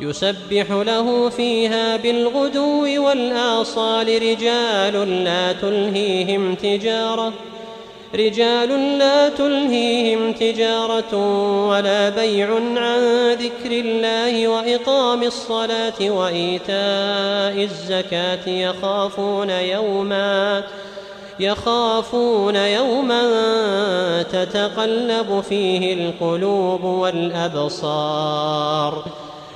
يسبح له فيها بالغدو والآصال رجال لا تلهيهم تجارة رجال لا تلهيهم تجارة ولا بيع عن ذكر الله وإقام الصلاة وإيتاء الزكاة يخافون يوما يخافون يوما تتقلب فيه القلوب والأبصار